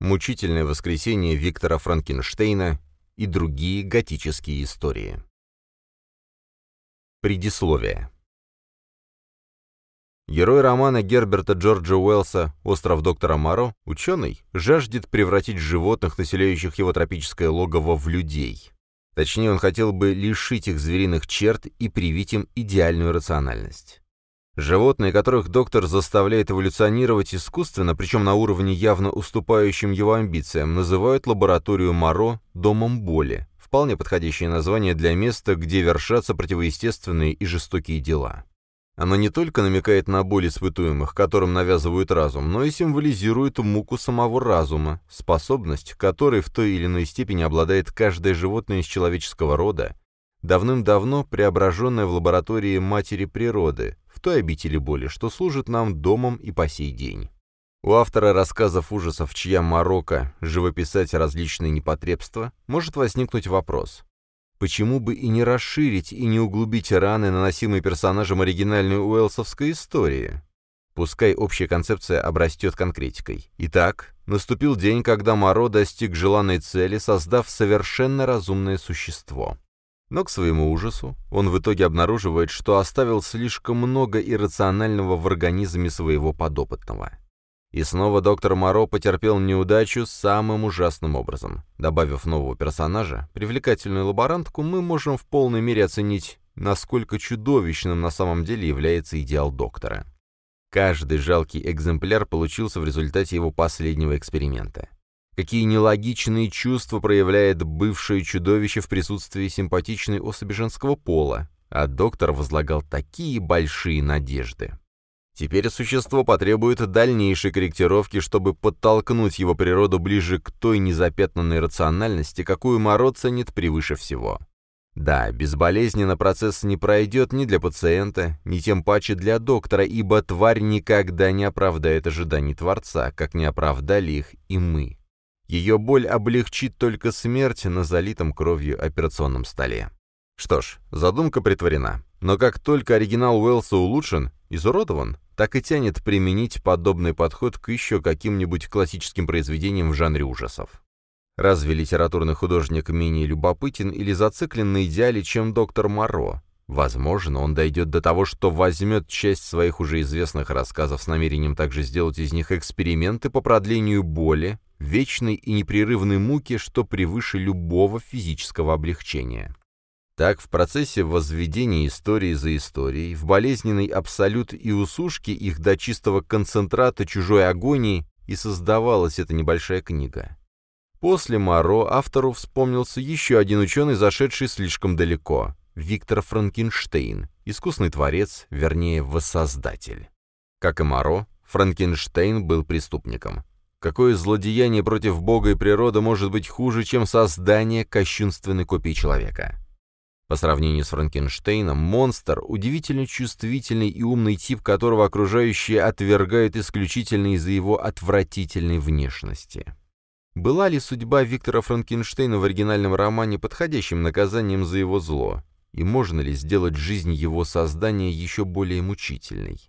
Мучительное воскресенье Виктора Франкенштейна и другие готические истории. Предисловие. Герой романа Герберта Джорджа Уэллса «Остров доктора Моро», ученый, жаждет превратить животных, населяющих его тропическое логово, в людей. Точнее, он хотел бы лишить их звериных черт и привить им идеальную рациональность. Животные, которых доктор заставляет эволюционировать искусственно, причем на уровне явно уступающим его амбициям, называют лабораторию Моро «домом боли», вполне подходящее название для места, где вершатся противоестественные и жестокие дела. Оно не только намекает на боль испытуемых, которым навязывают разум, но и символизирует муку самого разума, способность, которой в той или иной степени обладает каждое животное из человеческого рода, давным-давно преображенное в лаборатории матери природы, той обители боли, что служит нам домом и по сей день. У автора рассказов ужасов, чья Марокко живописать различные непотребства, может возникнуть вопрос. Почему бы и не расширить и не углубить раны, наносимые персонажем оригинальной уэлсовской истории? Пускай общая концепция обрастет конкретикой. Итак, наступил день, когда Моро достиг желанной цели, создав совершенно разумное существо. Но к своему ужасу он в итоге обнаруживает, что оставил слишком много иррационального в организме своего подопытного. И снова доктор Моро потерпел неудачу самым ужасным образом. Добавив нового персонажа, привлекательную лаборантку, мы можем в полной мере оценить, насколько чудовищным на самом деле является идеал доктора. Каждый жалкий экземпляр получился в результате его последнего эксперимента. Какие нелогичные чувства проявляет бывшее чудовище в присутствии симпатичной особи женского пола, а доктор возлагал такие большие надежды. Теперь существо потребует дальнейшей корректировки, чтобы подтолкнуть его природу ближе к той незапятнанной рациональности, какую Моро ценит превыше всего. Да, безболезненно процесс не пройдет ни для пациента, ни тем паче для доктора, ибо тварь никогда не оправдает ожиданий Творца, как не оправдали их и мы. Ее боль облегчит только смерть на залитом кровью операционном столе. Что ж, задумка притворена. Но как только оригинал Уэллса улучшен, изуродован, так и тянет применить подобный подход к еще каким-нибудь классическим произведениям в жанре ужасов. Разве литературный художник менее любопытен или зациклен на идеале, чем доктор Моро? Возможно, он дойдет до того, что возьмет часть своих уже известных рассказов с намерением также сделать из них эксперименты по продлению боли, вечной и непрерывной муки, что превыше любого физического облегчения. Так, в процессе возведения истории за историей, в болезненный абсолют и усушки их до чистого концентрата чужой агонии и создавалась эта небольшая книга. После Маро автору вспомнился еще один ученый, зашедший слишком далеко — Виктор Франкенштейн, искусный творец, вернее, воссоздатель. Как и Маро, Франкенштейн был преступником. Какое злодеяние против Бога и природы может быть хуже, чем создание кощунственной копии человека? По сравнению с Франкенштейном, монстр — удивительно чувствительный и умный тип, которого окружающие отвергают исключительно из-за его отвратительной внешности. Была ли судьба Виктора Франкенштейна в оригинальном романе подходящим наказанием за его зло? И можно ли сделать жизнь его создания еще более мучительной?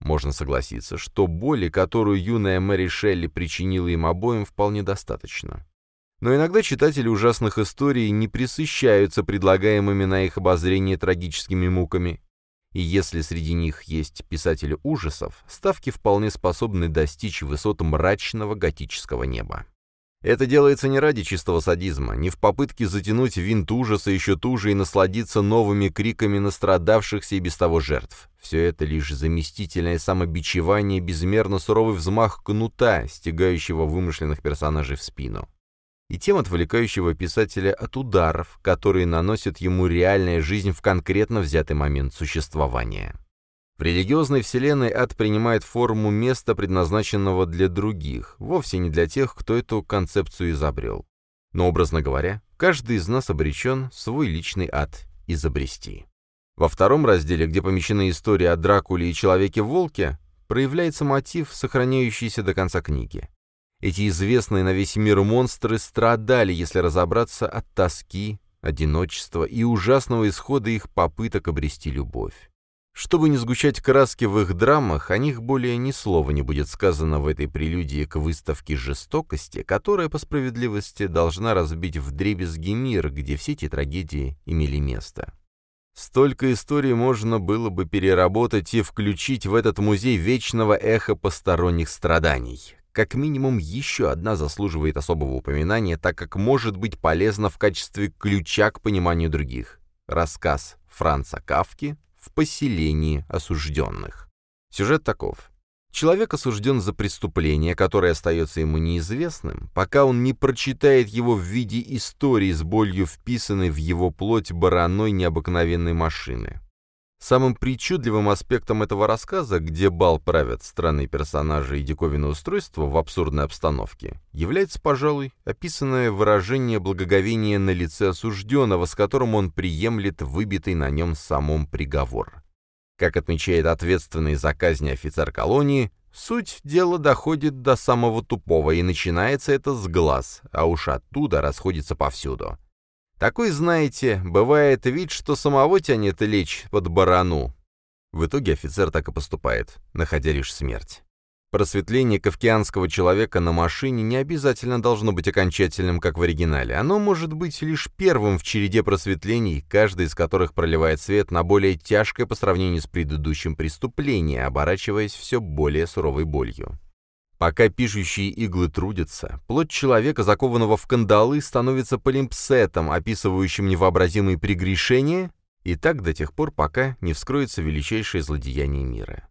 Можно согласиться, что боли, которую юная Мэри Шелли причинила им обоим, вполне достаточно. Но иногда читатели ужасных историй не присыщаются предлагаемыми на их обозрение трагическими муками. И если среди них есть писатели ужасов, ставки вполне способны достичь высот мрачного готического неба. Это делается не ради чистого садизма, не в попытке затянуть винт ужаса еще туже и насладиться новыми криками настрадавшихся и без того жертв. Все это лишь заместительное самобичевание, безмерно суровый взмах кнута, стягающего вымышленных персонажей в спину и тем отвлекающего писателя от ударов, которые наносят ему реальная жизнь в конкретно взятый момент существования. В религиозной вселенной ад принимает форму места, предназначенного для других, вовсе не для тех, кто эту концепцию изобрел. Но, образно говоря, каждый из нас обречен свой личный ад изобрести. Во втором разделе, где помещены истории о Дракуле и Человеке-волке, проявляется мотив, сохраняющийся до конца книги. Эти известные на весь мир монстры страдали, если разобраться, от тоски, одиночества и ужасного исхода их попыток обрести любовь. Чтобы не сгущать краски в их драмах, о них более ни слова не будет сказано в этой прелюдии к выставке жестокости, которая, по справедливости, должна разбить в дребезги мир, где все эти трагедии имели место. Столько историй можно было бы переработать и включить в этот музей вечного эха посторонних страданий. Как минимум, еще одна заслуживает особого упоминания, так как может быть полезна в качестве ключа к пониманию других. Рассказ Франца Кавки в поселении осужденных. Сюжет таков. Человек осужден за преступление, которое остается ему неизвестным, пока он не прочитает его в виде истории с болью вписанной в его плоть бараной необыкновенной машины. Самым причудливым аспектом этого рассказа, где бал правят странные персонажи и диковинное устройство в абсурдной обстановке, является, пожалуй, описанное выражение благоговения на лице осужденного, с которым он приемлет выбитый на нем самом приговор. Как отмечает ответственный за казнь офицер колонии, суть дела доходит до самого тупого, и начинается это с глаз, а уж оттуда расходится повсюду. Такой, знаете, бывает вид, что самого тянет лечь под барану. В итоге офицер так и поступает, находя лишь смерть. Просветление кавкианского человека на машине не обязательно должно быть окончательным, как в оригинале. Оно может быть лишь первым в череде просветлений, каждый из которых проливает свет на более тяжкое по сравнению с предыдущим преступление, оборачиваясь все более суровой болью. Пока пишущие иглы трудятся, плоть человека, закованного в кандалы, становится полимпсетом, описывающим невообразимые прегрешения, и так до тех пор, пока не вскроется величайшее злодеяние мира.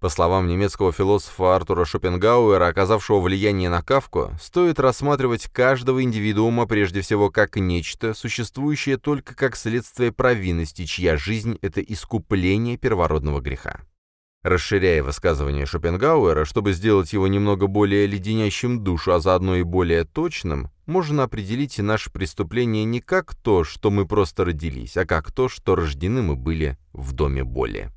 По словам немецкого философа Артура Шопенгауэра, оказавшего влияние на Кавку, стоит рассматривать каждого индивидуума прежде всего как нечто, существующее только как следствие провинности, чья жизнь — это искупление первородного греха. Расширяя высказывание Шопенгауэра, чтобы сделать его немного более леденящим душу, а заодно и более точным, можно определить наше преступление не как то, что мы просто родились, а как то, что рождены мы были в доме боли.